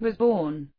was born.